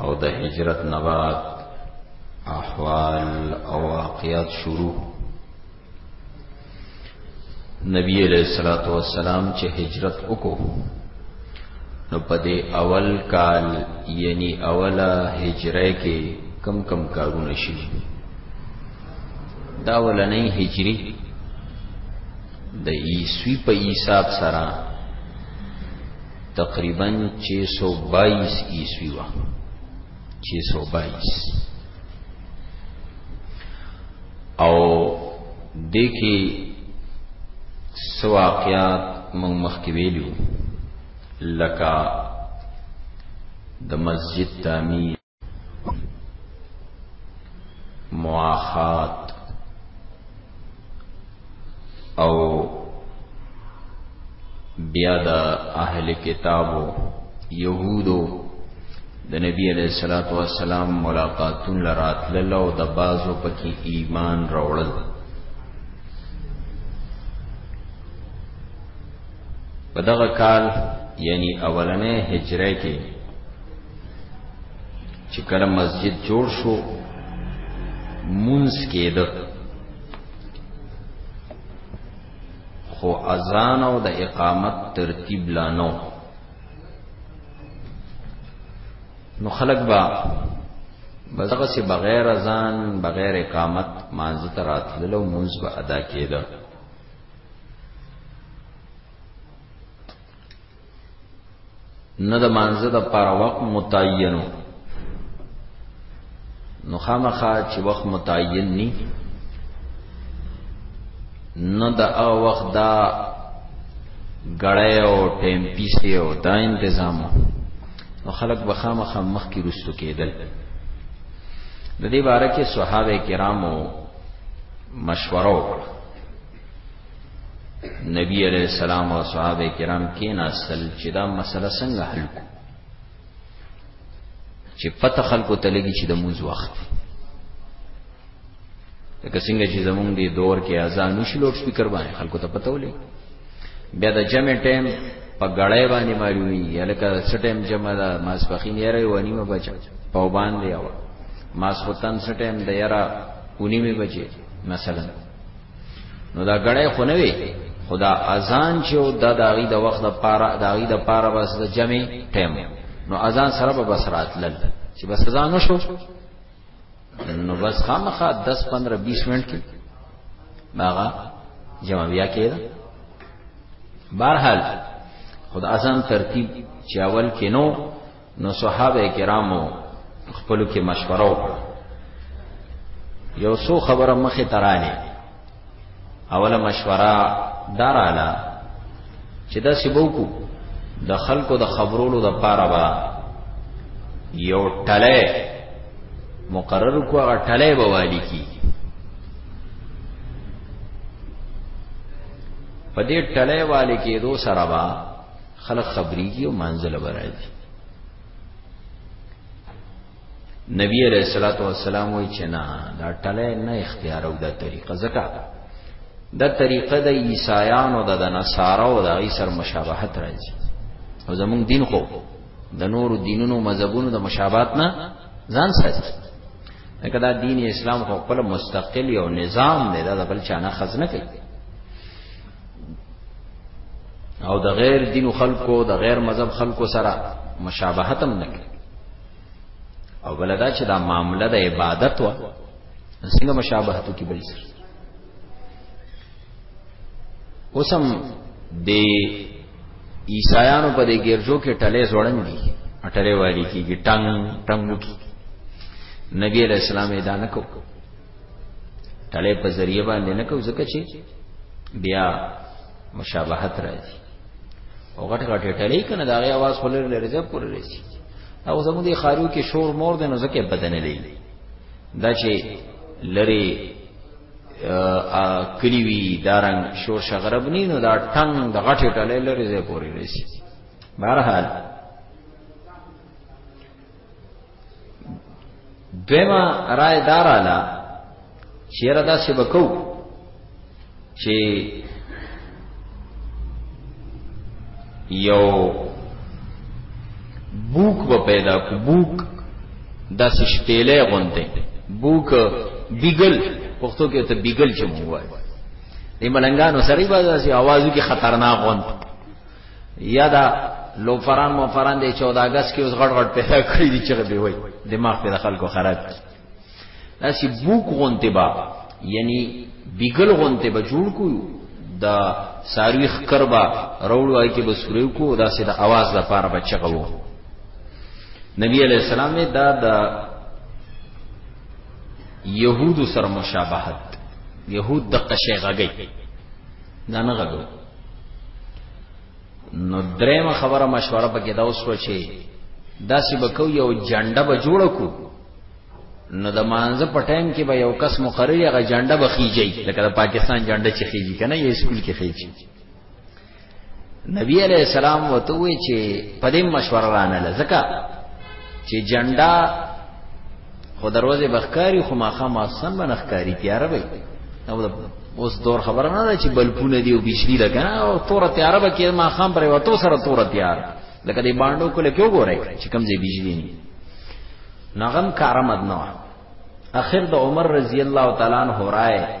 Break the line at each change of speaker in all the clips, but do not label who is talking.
او د هجرت نه بعد احوال او واقعات شروع نبی علیہ الصلوۃ والسلام چې هجرت وکړو نو په دې اول کال یعنی اوله هجره کې کم کم کارونه شي دا ولنې هجری د عیسوی په حساب سره تقریبا 622 عیسوی و 622 او د کې سواقیات مونږ مخکې ویلو لکه د مسجد تعمیر مواخات او بیا د اهل کتابو يهودو د نبی علیہ الصلات والسلام ملاقاتون لراتل او د بازو پکې ایمان راوړل په دغه کال یعنی اولنې هجره کې چې کله مسجد جوړ شو مونږ کېده خو اذان او د اقامت ترتیب لا نو نو خلق با بزغه سي بغیر اذان بغیر اقامت مانځ تراتلو مونږ به ادا کېده نه د مانزه د پاره وخت متعینو نو خامخا چې وخت متعین ني نه د هغه وخت دا غړې او ټیم پیسې او دا تنظیمو نو خلق به خامخا مخ کې رستو کېدل د دې باره کې صحابه کرامو مشوره وکړه نبی علیہ السلام او صحابه کرام کې ناستل چې دا مسله څنګه حل کو چې پته خلکو ته لګي چې د موز وخت لکه څنګه چې زمونږ دی دور کې اذان نشي لوډ سپیکر باندې خلکو ته پته ولې بیا د جمع ټیم په غړای باندې معلومي یلکه سټیم جمع دا ماس پخین یره ونی ما بچا په باندې او ماس وطن سټیم د یره ونی می بچي مثلا نو دا غړې خو نه وي خدا اذان چې او د داغي د وخت د پاره داغي د پاره بس د جمع ټیم نو اذان سره به بس راتلل چې بس اذان وشو نو بس خامخا 10 15 20 منټ کې باغا جمع بیا کېده بهرحال خدا اذان ترتیب چې اول کې نو نو صحابه کرامو خپل کې مشوره وکړه یو څو خبره مخه ترانه اوله مشوره داراله چې دا سبوکو د خلکو د خبرولو د پاره با یو ټله مقرر کو هغه ټله به والی کی په دې ټله والی کې دو سره با خلق خبريږي او منزل برایي نبی علیہ الصلوۃ والسلام وی چې نه دا ټله نه اختیار او دا طریقه زکا دا طریقه د عیسایانو د نصاراو د عیسی سره مشابهت راځي او زموږ دین خو د نور دینونو مذهبونو د مشابهت نه ځان ساتي لکه دا دین اسلام خو خپل مستقل یو نظام دی دا بل چانه خزنه کوي او د غیر دین خلکو د غیر مذهب خلکو سره مشابهت هم نکړي او بلدا چې دا معاملې د عبادت و څنګه مشابهتو کې بل سره اوسم د عیسایانو په دې ګرځو کې ټلې زوړن دي ټلې والی کیږي ټنګ ټنګ کی نبی علیہ السلام ادا نکو ټلې په ذریعہ باندې نه کو ځکه چې بیا مشابهت راځي او غټ غټ ټلې کنه دا غي आवाज خلل لري ځب پر رسی او زموږ د خارو کې شور مور د نو ځکه بدن لې دا چې لری کلی وی دارنګ شور شغرب نه نو دا ټنګ د غټ ټلې لري ځب پر رسی بهرحال دویمه رائے داراله چیرې دا څه وکاو چې یو بوک به پیدا کو بوک دا څه شپېلې غونډه بوک بیګل پښتو کې ته بیګل چې موږ وایو د ملنګانو سړی بازاسي आवाज کې خطرناک غونډه یا دا لوفران موفران دی 14 اگست کې اوس غړ غړ پیدا کړی دي چې به وای دماغ په خلکو خراب دي داسې بوک غونته با یعنی بیګل غونته به جوړ کو دا ساروی خکربا روړو آی کې بسریو کو داسې د आवाज د پاره بچغو نبی علیہ السلام نے دا دا یهود سره مشابهت یهود د قشه غږی دا نه غږو نو درېمه خبره مشوره پکې دا اوس وچی داسې بکو یو جنډه به جوړ کو نو د مانزه په ټایم کې به یو کس مقرر یغه جنډه به خيږي لکه د پاکستان جنډه چې خيږي کنه یې سکول کې خيږي نبی علیہ السلام وته وی چې پدې مشوره رانه لزکه چې جنډا خو دروازه بخکاری خو ماخه ما سن بنخ کاری تیار به او اوس دور خبره نه ده چې بلپونه دی او بجلی ده کنه او تور تیار به کې ما خام پر وته سره تور تیار لکه دې باندو کله کیو ګورای چې کم ځای بجلی نه نغم کارمد نه اخر د عمر رضی الله تعالی عنہ رائے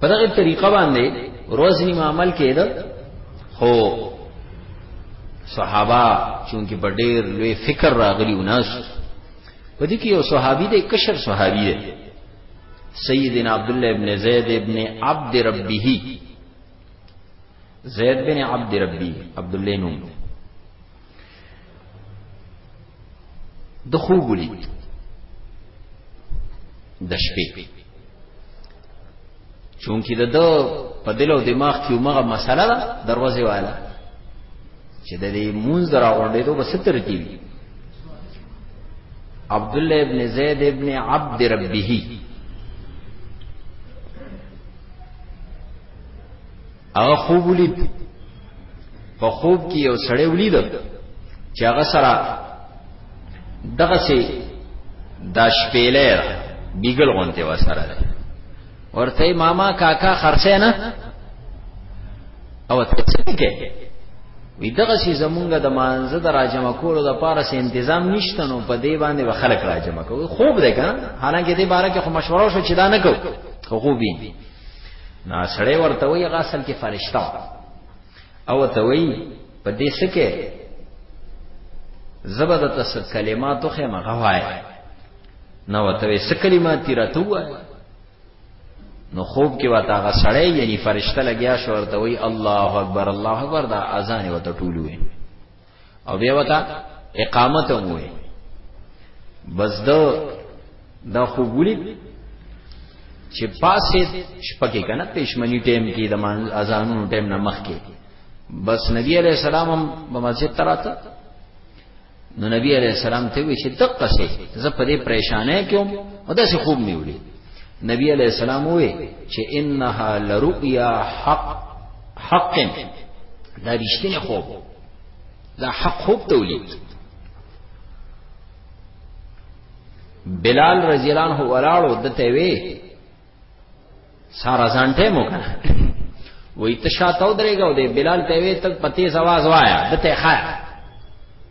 په دغه طریقه باندې روزنی معامل کېده خو صحابه چونکی په ډېر لوی فکر راغلی وناس په دې کې یو صحابي دی کشر صحابي دی سیدنا عبد الله ابن زید ابن عبد ربه زید بن عبد ربی عبد الله نوم د خوب ولید د شپې چونکی د د په دل او دماغ کې عمره مسله ده دروازه والا چې د دې مونږ راغونډې ته بس ترتیب عبد الله ابن زید ابن عبد ربه هغه خوب ولید په خوب کې یو سړی ولید چې هغه سره دغه سي د شپېلې بیګل غونته وسره ده ورته ماما کاکا خرڅه نه او ته څه کې وی دغه سي زمونږ د مانزه د راجمه کولو د پاره سي تنظیم نشته نو په دې باندې به خلک راجمه کوي خوب ده کنه حالانکه دې باره کې خو مشوره شو چې دا نه کو خو خوبي نا سړی ورته وی غاسل کې فرشتہ او ته وی په دې سکه زبد تس کلمات خو ما غوای نو ته وی س کلمات تیر ته وای نو خوب کې وتا غ سړی یعنی فرشتہ لګیا شو ورته وی الله اکبر الله اکبر دا اذان وته ټولوي او بیا وتا اقامت هم وي بس دا دا خو ګولي چې پاسې شپکه کنه پېشمنی ټیم کې د اذانونو ټیم نه مخ کې بس نبی عليه السلام هم په مسجد تراته نو نبی عليه السلام ته وی چې دقه سي زه په دې پریشانه کوم او داسې خوب مې وړي نبی عليه السلام وی چې انها لرؤيا حق حق دا رښتینی خوب دا حق خوب تولید بلال رضی الله عنه ولاړو دته وی سارا ځانټه مو کنه وای ته شاته ودرېګا او دې بلال ته وی ته پتی زواز وایا دته خای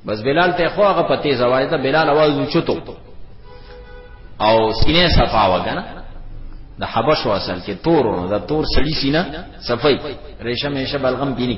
بس بلال ته خو هغه پتی زواز ته بلال आवाज وچتو او سینې صفا وګنه د حبش واسل کې تور نو د تور سړی سینه صفای ریشم هیشه بلغم بینی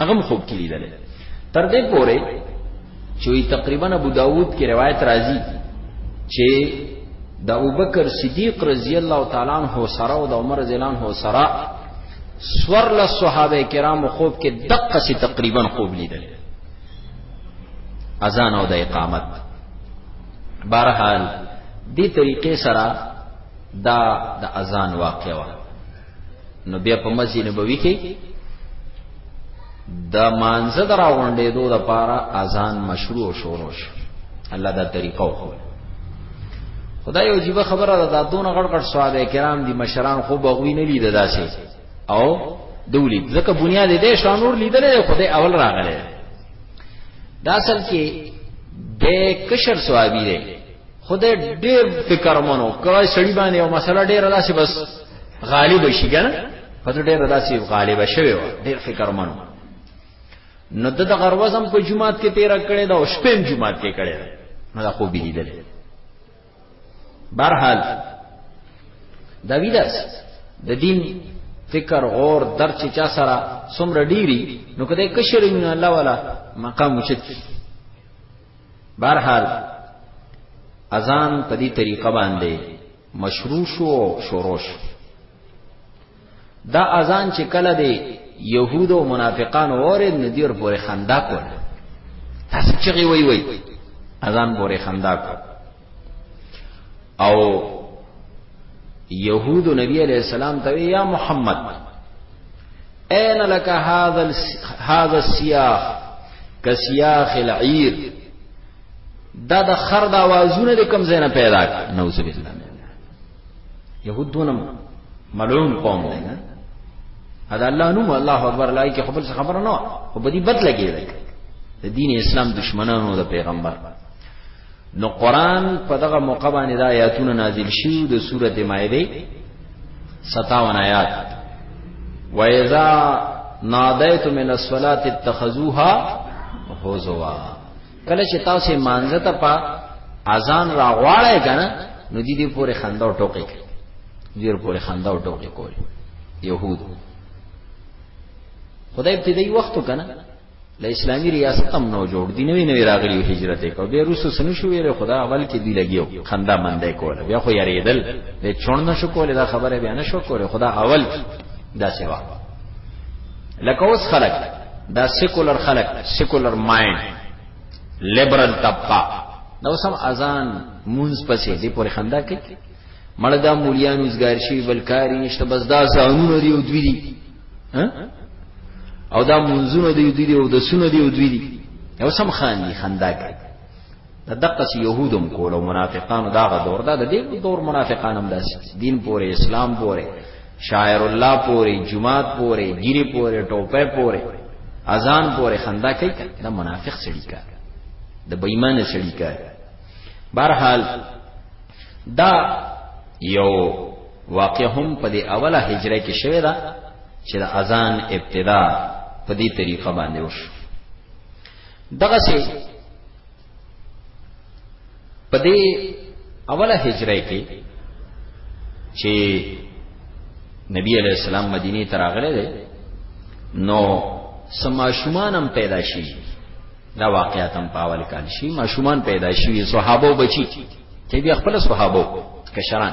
هغه خوب کې لیدل تر دې پورې چې تقریبا ابو داود کې روایت راځي چې د ابوبکر صدیق رضی الله تعالی عنہ سره او د عمر رضی الله عنه سره سور له صحابه کرام خوب کې دقه سي تقریبا خوب لیدل اذان او د اقامت بهرحال دې طریقې سره دا د اذان واقع وه نو بیا په مسجد نبوي کې د مانزه درا غونډې دوه د پاره اذان مشروع شروع شو الله دا طریقه وکړه خدای یو جیبه خبره ده دا دون غړ غړ صحابه کرام دي مشران خو بغوی نه لید داسې او دولی ځکه بنیاد دې شانور لیدلې خدای اول راغله دا اصل کې د کشر صحابي دی خدای ډیر فکر منو کله سړی باندې او مسله ډیر داسې بس غالب شي کنه خدای ډیر داسې غالب شوی و ډیر فکر منو نو د غروزم په جمعات کې تیر کړي دا او شپم جمعات کې کړي نو دا خو به لیدل برحال دا ویداس د دین فکر غور در چې چا سره څومره ډیری نو کده کشرین الله والا مقام وشت بهرحال اذان په دې طریقه باندې مشروع شو او شروع شو دا اذان چې کله دی يهود او منافقان اورید نو دیر پورې خندا کول تاسو چې وی وی اذان پورې خندا کول او يهود نبی عليه السلام ته يا محمد اين لك هذا هذا السياخ كسياخ العير دا د خر د اوازونه د کم زینه پیدا کړ نوذ بالله يهود دونم ملعون قوم دی نه دا الله نوم الله اکبر لای کې خپل خبره نه خو بدی بد لګیږي د دین اسلام دشمنانو د پیغمبر نو قران په دغه موقع باندې دا آیاتونه نازل شي د سورته مائده 57 آیات وایذا نادیت من الصلاه اتخذوها حوزوا کله چې تاسو مانځه ته په اذان را غواړی کنه نو دې دې پورې خندا او ټوکې کوي دې پورې خندا او ټوکې کوي يهود خدای ابتدایي وختو کنه له اسلامي ریاست هم نو جوړ دي نوې نوې راغلي هجرت کو به روسو سن شو ویره خدا اول کې دی لګیو خندا مندې کوله بیا خو یریدل به چون نشو کوله دا خبره بیا نشو کوله خدا اول دا سیوا لکه اوس خلک دا سیکولر خلک سیکولر مایند لیبرل طبقه دا سم اذان مونز پسې دی پورې خندا کوي مړه دا مولیان وزګار شي بلکاري نشته بس دا ځانونه دی او دوی دي او دا منځونه دی دی او د سونه دی او دوی دی یو سم خان دی خندا کوي د دقه يهودم کول او منافقانو داغه دور دا د دې دور منافقانم داس دین پورې اسلام پورې شاعر الله پورې جمعات پورې ګيري پورې ټوپه پورې اذان پورې خندا کوي دا منافق سړي کا د بېمانه سړي کا بهرحال دا یو واقع هم په دې اوله هجره کې شوه دا چې د اذان ابتدا په دې طریقه باندې وشو دغه سي په دې اوله هجره کې چې نبی علیہ السلام مدینه ته راغله ده نو سما شومان هم پیدا شي دا واقعیت هم پاول کال شي ما شومان پیدا شي صحابه بچي چې بیا خپل صحابه کشران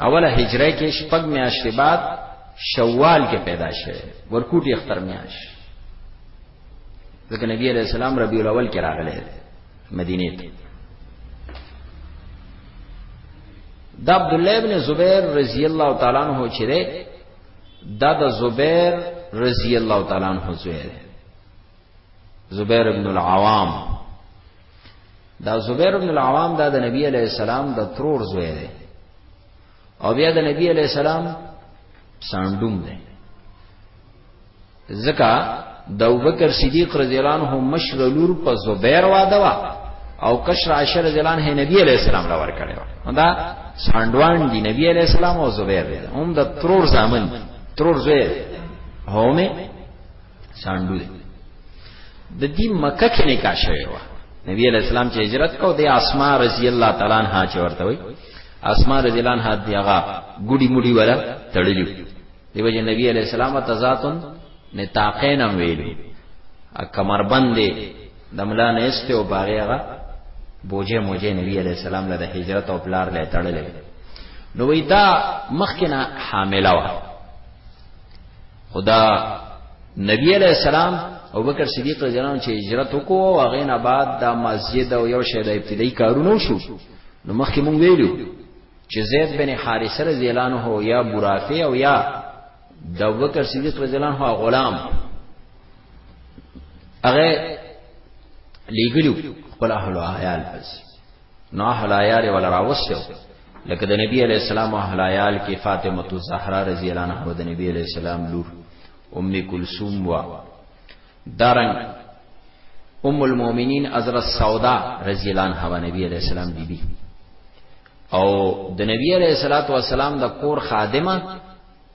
اوله هجره کې شپږ میاشتې بعد شوال کې پیدا شوه ورکوټي اختر میاش ځکه نبی عليه السلام ربيع الاول کې راغله مدینه ته د عبد الله ابن زبیر رضی الله تعالی عنہ چې ده د زبیر رضی الله تعالی عنہ زوی زبیر ابن العوام دا زبیر ابن العوام دا د نبی علی السلام د ترور زوی دی او بیا د نبی علی السلام ساندوم دی ځکه د ابوبکر صدیق رضی الله عنه مشر لور په زبیر واده وا او کشر عائشه رضی الله عنها نبی علی السلام لور کړو دا ساندوان دی نبی علی السلام او زبیر دی هم د ترور زامن ترور زوی هومه ساندو دی د دې مکه کې نکاح شوی و نبی علیہ السلام چې هجرت کو د اسماء رضی الله تعالی عنها چې ورته وي اسماء رضی الله عنها دیغه ګډي مډي ولا تړلیو دیو جن نبی علیہ السلام تزاتن نتاقین هم ویلو کمر بندې دملا نه است او باغیغه بوجه موجه نبی علیہ السلام له هجرت او پلار له تړلې نو وی دا مخکنه حامله و خدا نبی علیہ السلام او بکر صدیق رضی الله عنه چې هجرت وکړو او هغه نه بعد دا مسجد او یو شی د ابتدایي کارونو شو نو مخکې مونږ ویلو چې زید بن حارثه رضی الله عنه یا برافه او یا د بکر صدیق رضی الله عنه غلام هغه لیګلو خپل اهل عیال پس نو اهل عیال ولا راوسته لکه د نبی علی السلام اهل عیال کې فاطمه الزهرا رضی الله عنها د نبی علی السلام لور ام کلثوم وا دارن ام المؤمنین حضرت سودا رضی الله عنها نبی علی السلام بیبي بی. او د نبی علی الصلاه والسلام د کور خادمه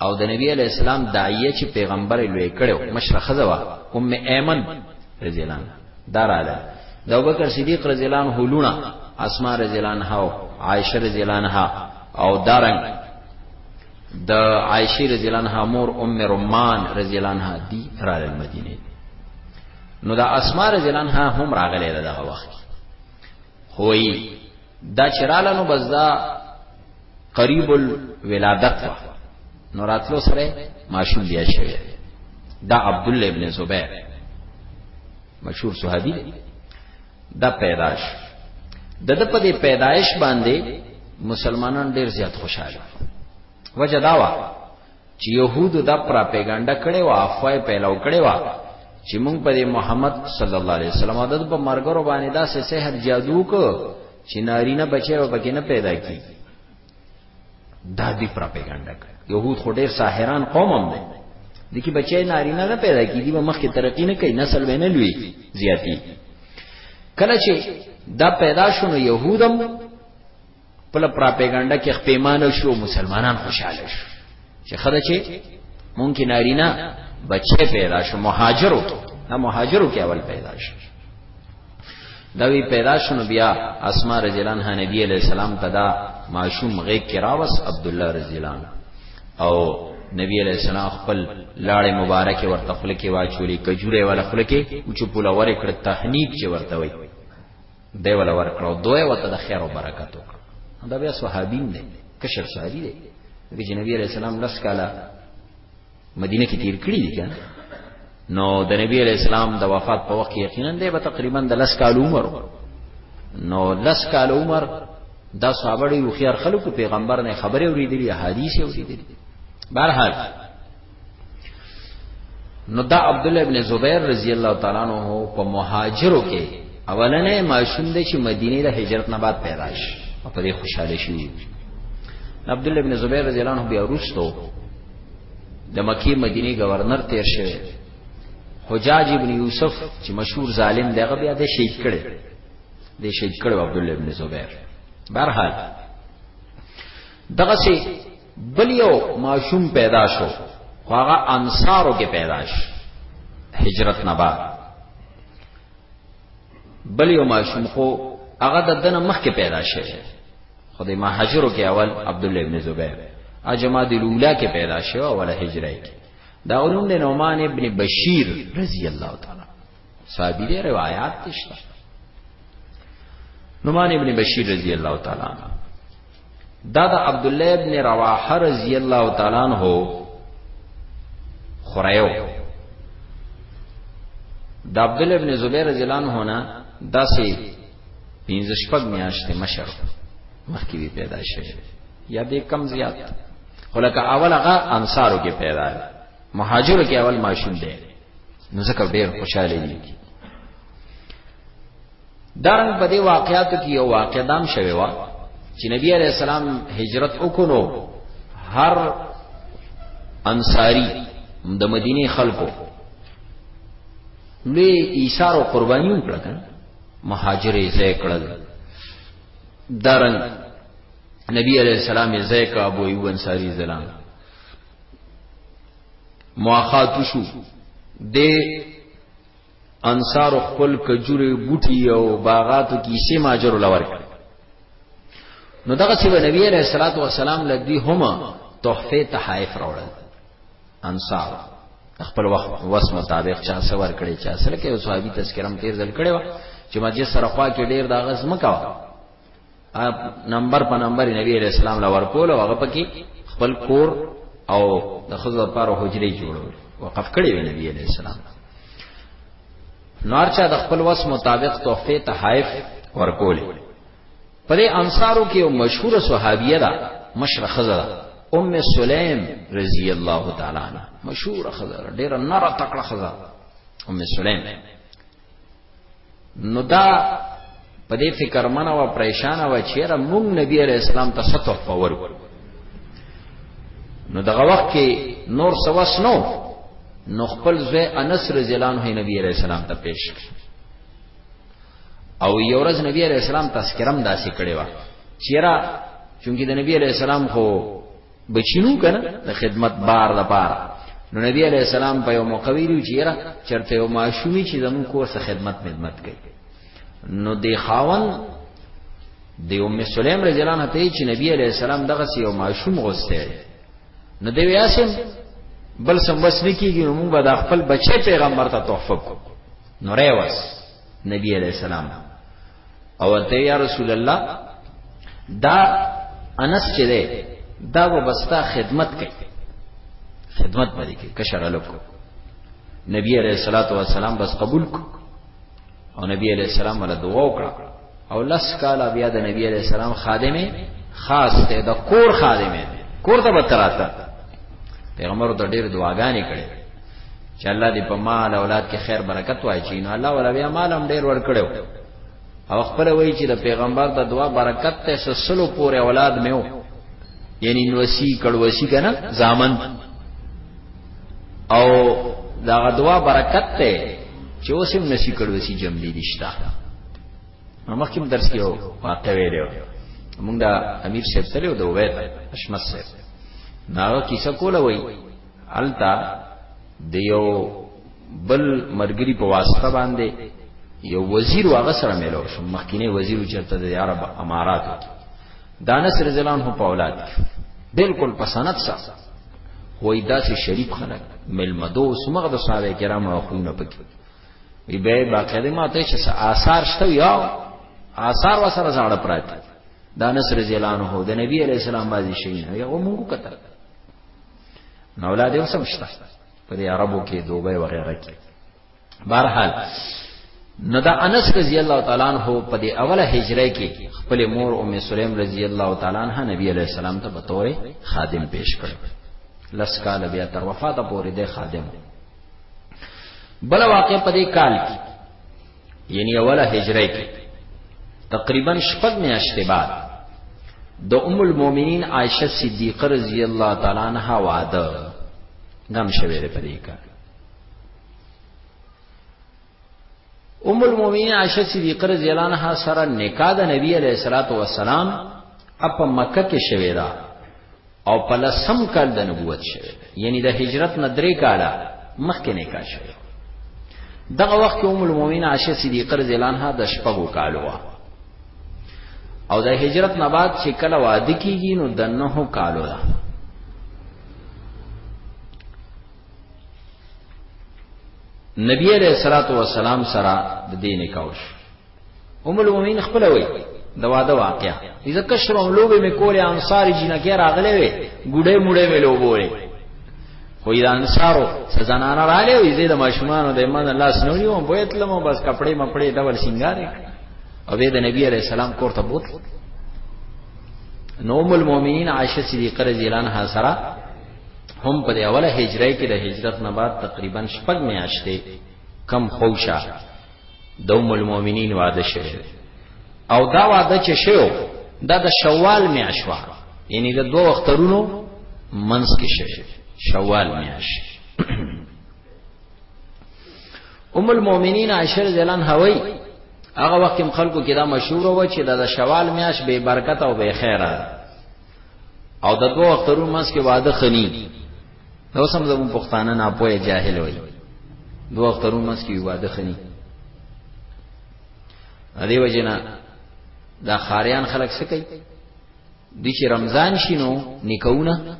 او د نبی علی اسلام داعیه چې پیغمبر لوی کړو مشره خزوا ام ایمن رضی الله عنها داراله د ابوبکر صدیق رضی الله عنه لونه اسماء رضی الله عنها او عائشه رضی الله عنها او دارنګ د عائشه رضی الله عنها مور ام رمان رضی الله عنها دی راغله مدینه نو د اسماء رضی الله عنها هم راغله دغه وخت خوئی دا چراله نو بس دا قریب الولادت وا نو راتلو سره ماشوم بیا شوی دا عبد الله ابن زبیر مشهور صحابي دا پیدائش د د په پیدائش باندې مسلمانان ډیر زیات خوشاله وجداوا چې يهودو دا پراپګاندا کړې و افوای پیلاو کړې و چې مونږ په محمد صلی الله علیه وسلم د په مرګرو باندې دا سه سحر جادو کو چې نارینه بچي و پکې نه پیدا کی دا دی پراپګاندا کړ يهود خو ډېر ساحران قوم هم دي دکی بچي نارینه نه پیدا کی دی مخ کې ترقی نه کوي نسل وینه لوي زیاتی کله چې دا پیدا شونه يهودم خپل پراپګاندا کې خپېمانه شو مسلمانان خوشاله شو چې خدای چې مونږ کې نارینه بچي پیدا شو مهاجرو نه مهاجرو کې اول پیدا شو دا وی پیدا شنو بیا اسماء رضی الله عنها نبی علیہ السلام تدا معشوم غیب کې راوس عبد الله رضی الله عنه او نبی علیہ السلام خپل لاړې مبارک ورته خلکه واچولې کجوره ولا خلکه چې پولا ورې کړ تحنیب چې ورته وای دی ولا ورکړو دوی وته د خیر او برکت وکړه دا بیا صحابین دی کشر صحابي دی د جنبی علی السلام لس کاله مدینه کې تیر کړی دی کنه نو د نبی علی السلام د وفات په وخت یقینا دی به تقریبا د لس کال عمر نو لس کال عمر دا صحابه یو خيار خلکو پیغمبر نه خبره اوریدلی حدیث اوریدلی بهرحال نو دا عبد الله ابن زبیر رضی الله تعالی عنہ په مهاجرو کې اولنې ماشوم دی چې مدینه د هجرت نه بعد پیدا شي او په دې خوشاله شي عبد الله ابن زبیر رضی الله عنه بیا وروسته د مکی مدینه گورنر تیر شوی حجاج ابن یوسف چې مشهور ظالم دی هغه بیا د شهید کړي د شهید کړو عبد الله ابن زبیر برحال دغه سي بل یو ماشوم پیدا شو هغه انصارو کې پیدا شو هجرت نه بعد بل یو ماشوم خو هغه د دنه مخ کې پیدا شوی خدای مهاجرو کې اول عبد الله ابن زبیر اجما د لولا کې پیدا شوی اوله هجره کې دا علوم د نعمان ابن بشیر رضی الله تعالی صحابي دی روایت تشته نعمان ابن بشیر رضی الله تعالی عنہ دا د عبد الله ابن رواحه رضی الله تعالی عنہ خړایو د عبد الله ابن زبیر رضی الله عنه نه داسې پنځه شپږ میاشتې مشر مخکې وی پیدا شوی یا دې کم زیات خلک اول هغه انصارو کې پیدا مهاجرو کې اول ماشوم دی نو ځکه ډیر خوشاله دي دارنګ په دې واقعاتو کې یو واقع دام شوی و چې نبی عليه السلام هجرت وکړو هر انصاری د مدینه خلکو لوی ایثار او قرباني وکړه مهاجرې زې کړل دارنګ نبی عليه السلام زې کا ابو ایوب انصاری زلام مواخات شو د انصار خپل کجوري بوټي او باغاتو کې سي ماجر لور نو دغه سی نبی عليه الصلاه والسلام لدی هما تحفه تحائف راوړل انصار خپل وخت وس مطابق چا سور کړي چا سره کې صحابي تذکرم تیر ځل کړي وا چې مجلس سره خوا کې ډیر دا غزم کاوه نمبر په نمبر نبی علیہ السلام لا ورکول او هغه پکې خپل کور او د خزو لپاره حجرې جوړول وقف کړی وی نبی علیہ السلام نارچا د خپل وس مطابق تحفه تحائف ورکول په دې انصارو کې یو مشهور صحابیه ده مشره خزره ام سلیم رضی الله تعالی عنها مشهور خزره ډیره نره تکړه خزره ام سلیم نو دا په دې فکر منه او پریشان و چې را مونږ نبی علی اسلام ته ستو پور نو دغه وخت کې نور سواس نو نو خپل زوی انس رضی الله عنه نبی علی السلام ته پیش او یو ورځ نبی علی السلام تذکرم داسې کړي و چیرې چونکی د نبی علی السلام خو بچینو کنه د خدمت بار لپاره نو نبی علی السلام په یو موقع ویلو چې را چرته یو ماشومی چې زمو کور سره خدمت خدمت کوي نو د خاون د ام سلیم رضی الله عنها ته چې نبی علی السلام دغه یو ماشوم غوسته نو دی یاسم بل سم بس نکیږي نو موږ به د خپل بچی پیغمبر ته تحفه کو نو ریوس نبی علی السلام او ته یا رسول الله دا انس چې ده دا وبستا خدمت کوي خدمت باندې کوي کشر الکو نبی علیہ الصلوۃ والسلام بس قبول کو او نبی علیہ السلام ولا دعا وکړه او لس کال بیا د نبی علیہ السلام خادمه خاص ته د کور خادمه کور ته بتراته پیغمبر ته ډېر دعاګانې کړې چې الله دې په مال اولاد کې خیر برکت واچي نو الله ولا بیا مال هم ډیر ور کړو او خپل وایي چې د پیغمبر د دعا برکت ته سسلو پورې اولاد میو یعنی نوسی کړوسی کنه زامن او دا دعا برکت ته چې اوسم نسی کړوسی جملې نشتا مخکې درس کې واقع ویلو موږ دا امیر صاحب تلو دوه اشمس صاحب ناغه کیسه کوله وای هلته د یو بل مرګري په واسطه باندې یو وزیر واغ سره ملو شو مخکینه وزیر چرته د عرب اماراتو دانس رضی الله عنه په اولاد بالکل پسند سره وای داسې شریف خلک ملمدو سمغه د صحابه کرامو او خونه پکې وی به باقاعده ماته چې آثار شته یا آثار وسره زړه پراته دانس رضی الله عنه د نبی علی السلام باندې شي یو موږ کتل نو اولاد یې وسم شته په دې عربو کې دوبه وغیرہ کې بهرحال نو دا انس رضی الله تعالی عنہ په دې اوله هجره کې خپل مور ام سلیم رضی الله تعالی عنها نبی علیہ السلام ته بطور خادم پیش کړ لس کال بیا تر وفات پورې د خادم بل واقع په دې کال کې یعنی اوله هجره کې تقریبا شپږ میاشتې بعد د ام المؤمنین عائشه صدیقه رضی الله تعالی عنها واده دم شوی دی پرې کار ام المؤمنین عائشه صدیقه رضی الله عنها سره نکاح د نبی علیہ الصلوۃ والسلام اپ مکه کې شوی دا او په لسم کال د نبوت شوی یعنی د هجرت نه درې کاله مخکې نکاح شوی دغه وخت کې ام المؤمنین عائشه صدیقه رضی الله عنها د شپږو کالو وا او د هجرت نه بعد چې کله واده کیږي نو د نهو کالو ده نبی علیہ الصلوۃ والسلام سره د دین کاوش ام المؤمنین خپل وای د واده واقعیا اذا کشرم لوبه می کولې انصاری جنکه راغلې وې ګډه مړې مې لوبوي خو دا انصارو سزانانه رااله وې زید ماشومانو د ایمان الله سنویو په اتلمو بس کپڑے مپړې ډول سنگار او د نبی علی السلام کور ته بوت نوم المؤمنین عائشه صدیقه رضی الله عنها سره هم په اوله هجری کې د هجرت نه بعد تقریبا شپږ میاشتې کم خوشا د ام المؤمنین واده شوی او دا واده چې شو دا د شوال میاشت وه یعنی د دوه اخترونو منځ کې شوی شوال میاشت ام المؤمنین عائشه رضی الله عنها وایي هغه وخت هم خلکو کې دا مشهور و چې د شوال میاش به برکت او به خیره او د دوه اخترونو منځ کې واده خني نو سم زمون پښتانه نه پوهه جاهل وای دوه اخترو مس کی واده خني ا دې وجنا دا خاریان خلک سکی دی چې رمضان شینو نکونه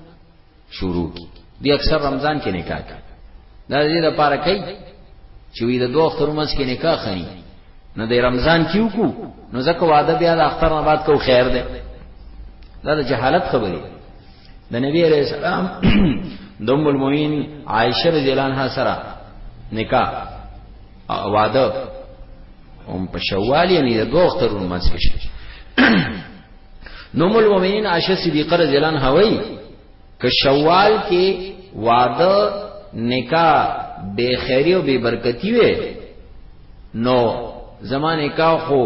شروع کی دی اکثر رمضان کې نکاح کوي دا دې لپاره کوي چې وی د دوه اخترو مس کې نکاح خني نو د رمضان کیو کو نو ځکه واده بیا د اختر نه بعد کو خیر ده دا د جهالت خبره د نبی علیہ السلام د ام المؤمنین عائشه رضی الله عنها سره نکاح واده هم په شوال یعنی د دوه اخترونو منځ کې شو نو ام المؤمنین عائشه صدیقه رضی الله عنها وایي ک شوال کې واده نکاح بے خیری او بے برکتی وي نو زمانه کا خو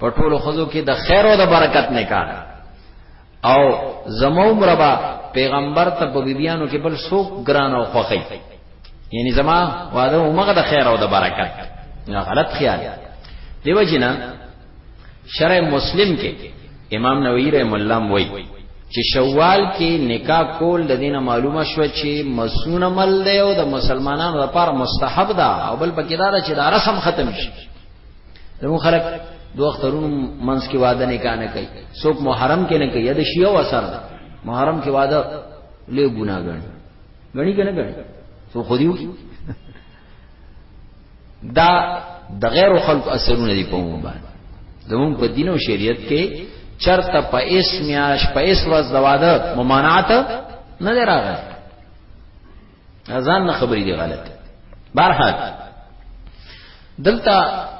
پټولو خزو کې د خیر او د برکت نکاح او زموم ربا پیغمبر ته په بیبیانو کې بل څوک ګران او خوخی یعنی زما واده او مغه د خیر او د برکت نه غلط خیال دیو جنا شرع مسلم کې امام نووي رحم الله وای چې شوال کې نکاح کول د دینه معلومه شو چې مسنون عمل دی او د مسلمانانو لپاره مستحب ده او بل پکې دا چې دا رسم ختم شي زمو خلک دو اخترونو منس کې واده نه کانه کوي څوک محرم کې نه کوي یا د شیعو اثر ده محرم کې واده له ګناه غني غني کنه غني سو خو دیو دا د غیر خلق اثرونه دي په مو باندې زمون په دین او شریعت کې چرته په اسمیاش په اس ورځ دواده ممانعت نه راغلی ځان نه خبرې دي غلط بهرحال دلته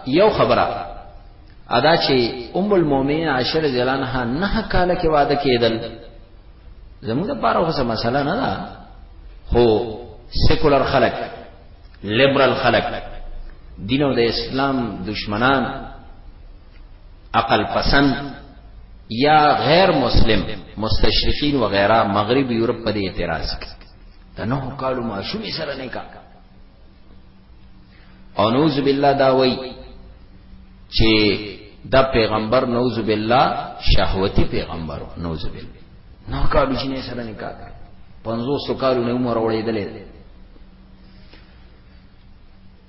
یو خبره ادا چې ام المؤمنین عائشه رضی الله عنها نه کاله کې واده کېدل زموږ لپاره اوسه مسله نه ده خو سیکولر خلک لیبرال خلک دین او د اسلام دشمنان عقل پسند یا غیر مسلم مستشرقین وغیرہ مغرب یورپ پر اعتراض کوي د نهو کالو ماشومې سره نکاح او نوذ بالله دا وای چې دا پیغمبر نوذ بالله شهوتی پیغمبر نوذ بالله نه کالو چې نه سره نکاح کړ 500 کالو نه عمر وړېدلې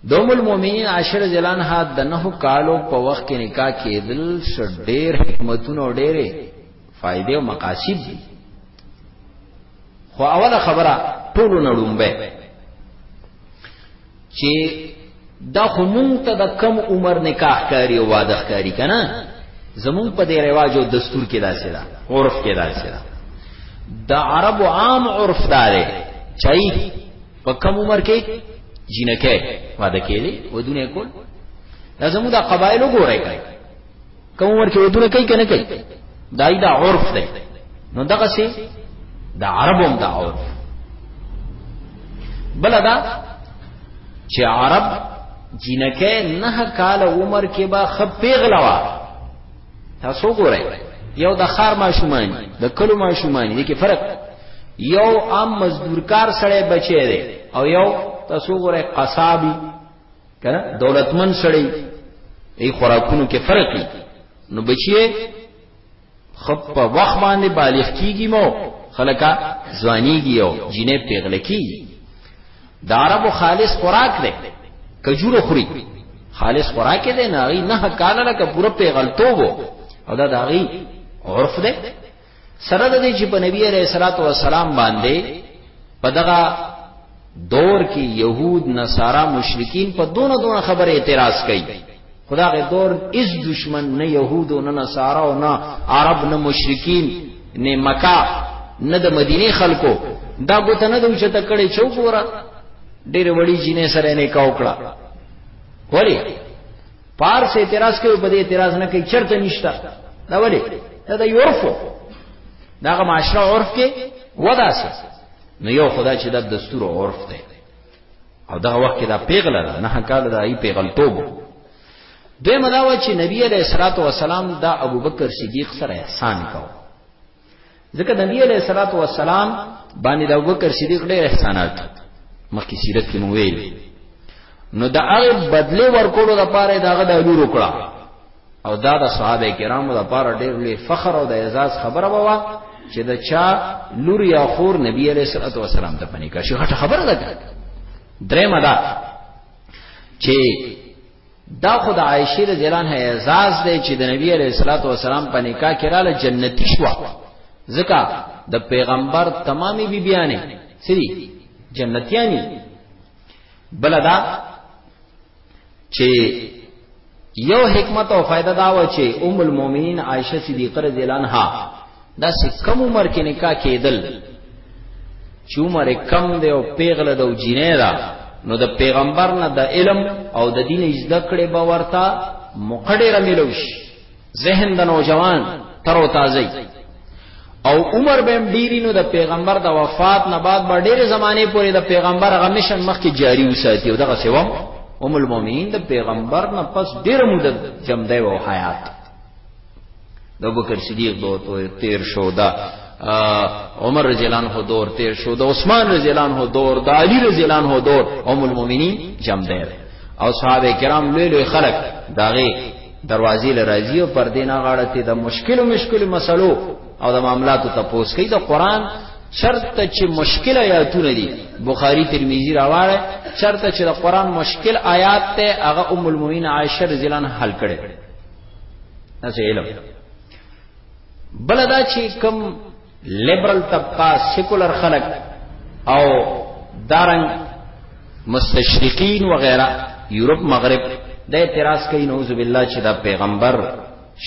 دوم المؤمنین عاشر جلان ها د نه کالو په وخت کې نکاح کېدل ډېر حکمتونه ډېرې فائدې او مقاصد دي خو اوله خبره ټولو نه ړومبه چې دا خو مونږ ته د کم عمر نکاح کاری او واده کاری کنه زمونږ په دې رواج او دستور کې داسې ده عرف کې داسې ده د عرب عام عرف داره چای په کم عمر کې جنکه واده کېږي ودونه کول دا زموږ د قبایل وګورئ کوم ورکه ودونه کوي کنه کوي دای دا عرف دی نو دغه سي د عربوم دا عرف بل دا چې عرب جنکه نه کال عمر کې با خپېغلا وا تاسو ګورئ یو د خار ماشومان د کلو ماشومان دي کې فرق یو عام مزدورکار سره بچي دي او یو تاسو ګورئ قصابي کنه دولتمن سړی ای خوراکونو کې فرق دی نو بچیه خپ په وخت باندې بالغ کیږي مو خلکا ځوانيږي او جینې پیغله کیږي د عربو خالص خوراک دی کجور خوري خالص خوراک دی نه نه کال لکه پوره پیغلتوب او دا داغي عرف دی سره د دې چې په نبی عليه الصلاه والسلام باندې په دغه دور کې يهود نصارا مشرکین په دونه دونه خبره اعتراض کوي خدای دور اس دشمن نه يهود نه نصارا او نه عرب نه مشرکین نه مکه نه د مدینه خلکو دا ګوت نه دوی چې تکړه چوک ورا ډېر وړي جینې سره نه کاوکړه ولی پارس اعتراض کوي په دې اعتراض نه کوي چرته نشته دا ولې دا د یورف داغه معاشره عرف کې ودا سه نو یو خدای چې د دستور عرف دی او دغه وخت کې دا پیغله ده نه کال دا ای پیغلتوب دوی مداوه چې نبی علیہ الصلوۃ والسلام دا ابوبکر صدیق سره احسان کاوه ځکه نبی علیہ الصلوۃ والسلام باندې د ابوبکر صدیق ډېر احسانات مخکې سیرت کې مو ویل نو دا هغه بدله ورکولو لپاره دا غدا لور وکړه او دا د صحابه کرامو لپاره ډېر لوی فخر او د اعزاز خبره ووا چې دا چا لور یا خور نبی علیہ الصلوۃ والسلام ته پني کا شي خبره ده درېمه ده چې دا خود عائشه رضی الله عنها اعزاز دی چې د نبی علیہ الصلوۃ والسلام په نکاح کې رااله جنتی شو ځکه د پیغمبر تمامي بیبیانې سری جنتیانی بلدا چې یو حکمت او فائدہ دا و چې ام المؤمنین عائشه صدیقہ رضی الله عنها دا سه کم عمر کې نکاح کېدل چې عمر کم دی او پیغله د جینې دا نو د پیغمبر نه د علم او د دین زده کړې به ورته مقدره ملوش ذهن د نوجوان تر او تازه او عمر به ډیری نو د پیغمبر د وفات نه بعد به ډیره زمانه پورې د پیغمبر هغه مشن مخکې جاری وساتي او دغه سیوا ام المؤمنین د پیغمبر نه پس ډیره مدد جمع دی او حیات د ابوبکر صدیق دور ته تیر شو دا عمر رضی الله عنه دور تیر شو د عثمان رضی الله عنه دور د علی رضی الله عنه دور ام المؤمنین جمع دی او صحابه کرام لوی لوی خلق داغه دروازې لرازی او پر دینه غاړه ته د مشکل مشکل مسلو او د معاملاتو تپوس کوي د قران شرط چې مشکل آیاتونه دي بخاری ترمذی راوړل شرط چې د قران مشکل آیات ته هغه ام المؤمنین عائشه رضی الله عنها حل کړي دا څه علم بل دا چې کم لیبرل طبقه سیکولر خلق او دارنګ مستشرقین وغیرہ یورپ مغرب د اعتراض کوي نوذ بالله چې دا پیغمبر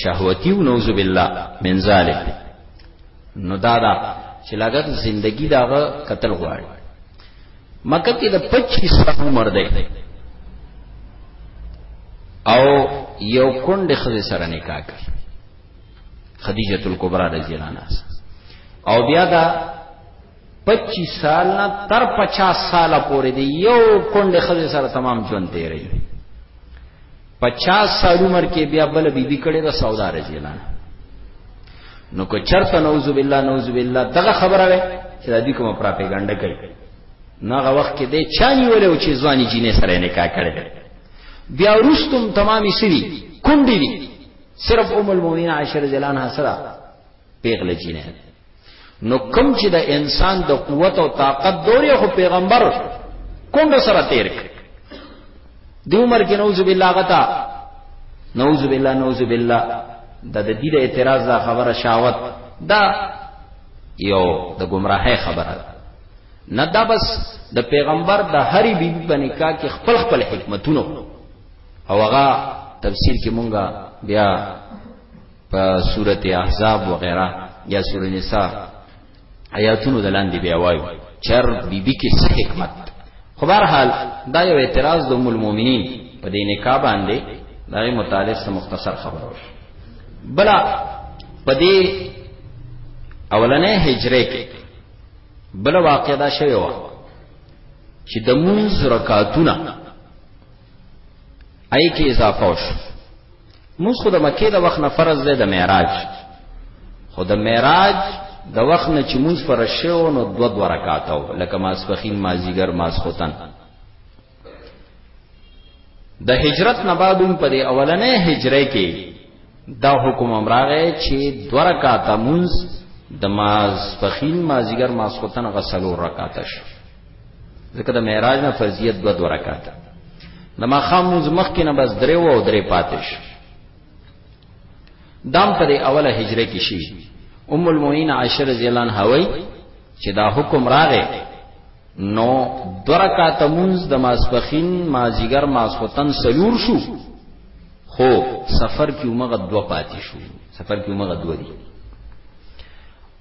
شهوتی او نوذ بالله من ذلک نو دا دا چې لګت زندگی داغه قتل غواړي مکه کې د 25 سال عمر دی او یو کند خزه سره نکاح کړ خدیجه الکبرى رضی الله عنها او بیا دا 25 سال نه تر 50 سال پورې دی یو کند خزه سره تمام ژوند دی رہی 50 سال عمر کې بیا بل بیبي کړي د سودا رضی الله نو کو چرته نعوذ بالله نعوذ بالله دغه خبره وي چې د دې کومه پراپګاندا کوي ناغه وخت کې دې چاني ولې او چې ځواني جینې سره نکاح کړي بیا ورستم تمامي سری کونډي دي صرف ام المؤمنین عائشہ رضی الله عنها سره پیغله جینه نو کوم چې د انسان د قوت او طاقت دوري خو پیغمبر کونډه سره تیر کړ دی عمر کې نعوذ بالله غتا نعوذ بالله نعوذ بالله د د دې اعتراض دا خبره شاوت دا یو د گمراهه خبره نه دا بس د پیغمبر د هری بیبي په نکاح کې خپل خپل حکمتونه او هغه تفسیر کې مونږه بیا په سورته احزاب وغیرہ یا سورې نساء آیاتونو د لاندې بیا وایو چر بیبي کې څه حکمت خو بهر حال دا یو اعتراض د ام المؤمنین په دې نکاح باندې دا یو متعلق سره مختصر خبره وشو بلا په دې اولنې هجره کې بل واقع دا شوی و چې د منځ رکعاتونه ای کې اضافه وش موږ خو د مکه د وخت نه فرض دی د معراج خو د معراج د وخت نه چې موږ فرض شو نو دو دو رکعات او لکه ماسپخین مازیګر ماسخوتن د هجرت نه بعد هم په اولنې هجره کې دا حکم امراغه چې دو رکعات موږ د ماسپخین مازیګر ماسخوتن غسلو رکعات شو ځکه د معراج نه فرضیت دو دو رکعات د ماخام موز مخ کې نه بس درې و او درې پاتش دام پر اوله هجره کې شي ام المؤمنین عائشه رضی الله عنها وای چې دا حکم راغې نو درکا تمونز د ماسپخین مازیګر ماسوتن سلور شو خو سفر کې عمره دو پاتې شو سفر کې عمره دو دي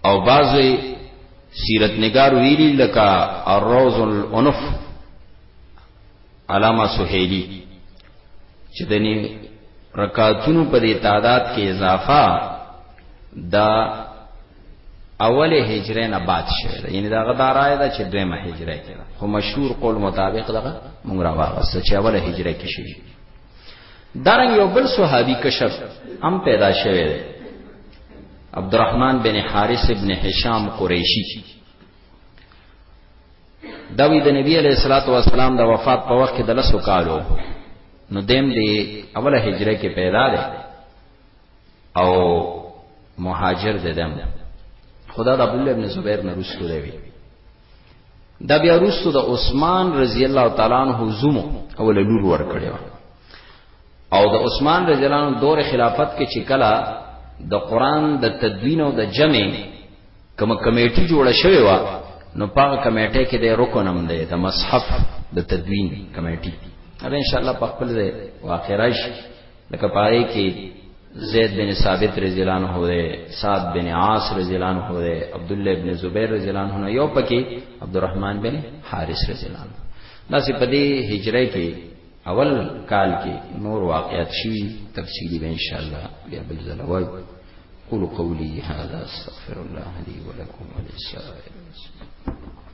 او بعضی سیرت نگار ویلی لکا الروز الانف علامه سهیلی چې د رکعاتونو په دې تعداد کې اضافه دا اوله هجره نه بعد شوه ده یعنی دا غدارای ده چې دویمه هجره کې ده خو مشهور قول مطابق دغه مونږ را واغسته چې اوله هجره کې شوه درنګ یو بل صحابي کشف هم پیدا شوه ده عبدالرحمن بن حارث ابن هشام قریشی دا وی د نبی علیہ الصلوۃ والسلام د وفات په وخت کې د لسو کالو نو دیم دی اوله هجره کې پیدا ده او مهاجر ده دم خدا د عبد الله ابن زبیر نه رسول دی دا بیا رسول د عثمان رضی الله تعالی عنہ زوم اول لور ور کړی او د عثمان رضی الله عنه دور خلافت کې چې کله د قران د تدوین او د جمع کوم کمیټي جوړه شوې و نو پاغه کمیټه کې د رکن هم دی د مصحف د تدوین کمیټي اوبه ان شاء الله په خپل ځای واخرش لکه پاره کې زید بن ثابت رضی الله عنه دی سعد بن عاص رضی الله عنه دی عبد الله بن زبیر رضی الله عنه یو پکې عبدالرحمن بن حارث رضی الله عنه دا سي په دې هجره کې اول کال کې نور واقعات شوي تفصیلی به ان شاء الله بیا بل ځل وایو قولوا قولي هذا استغفر الله لي ولكم ولسائر المسلمين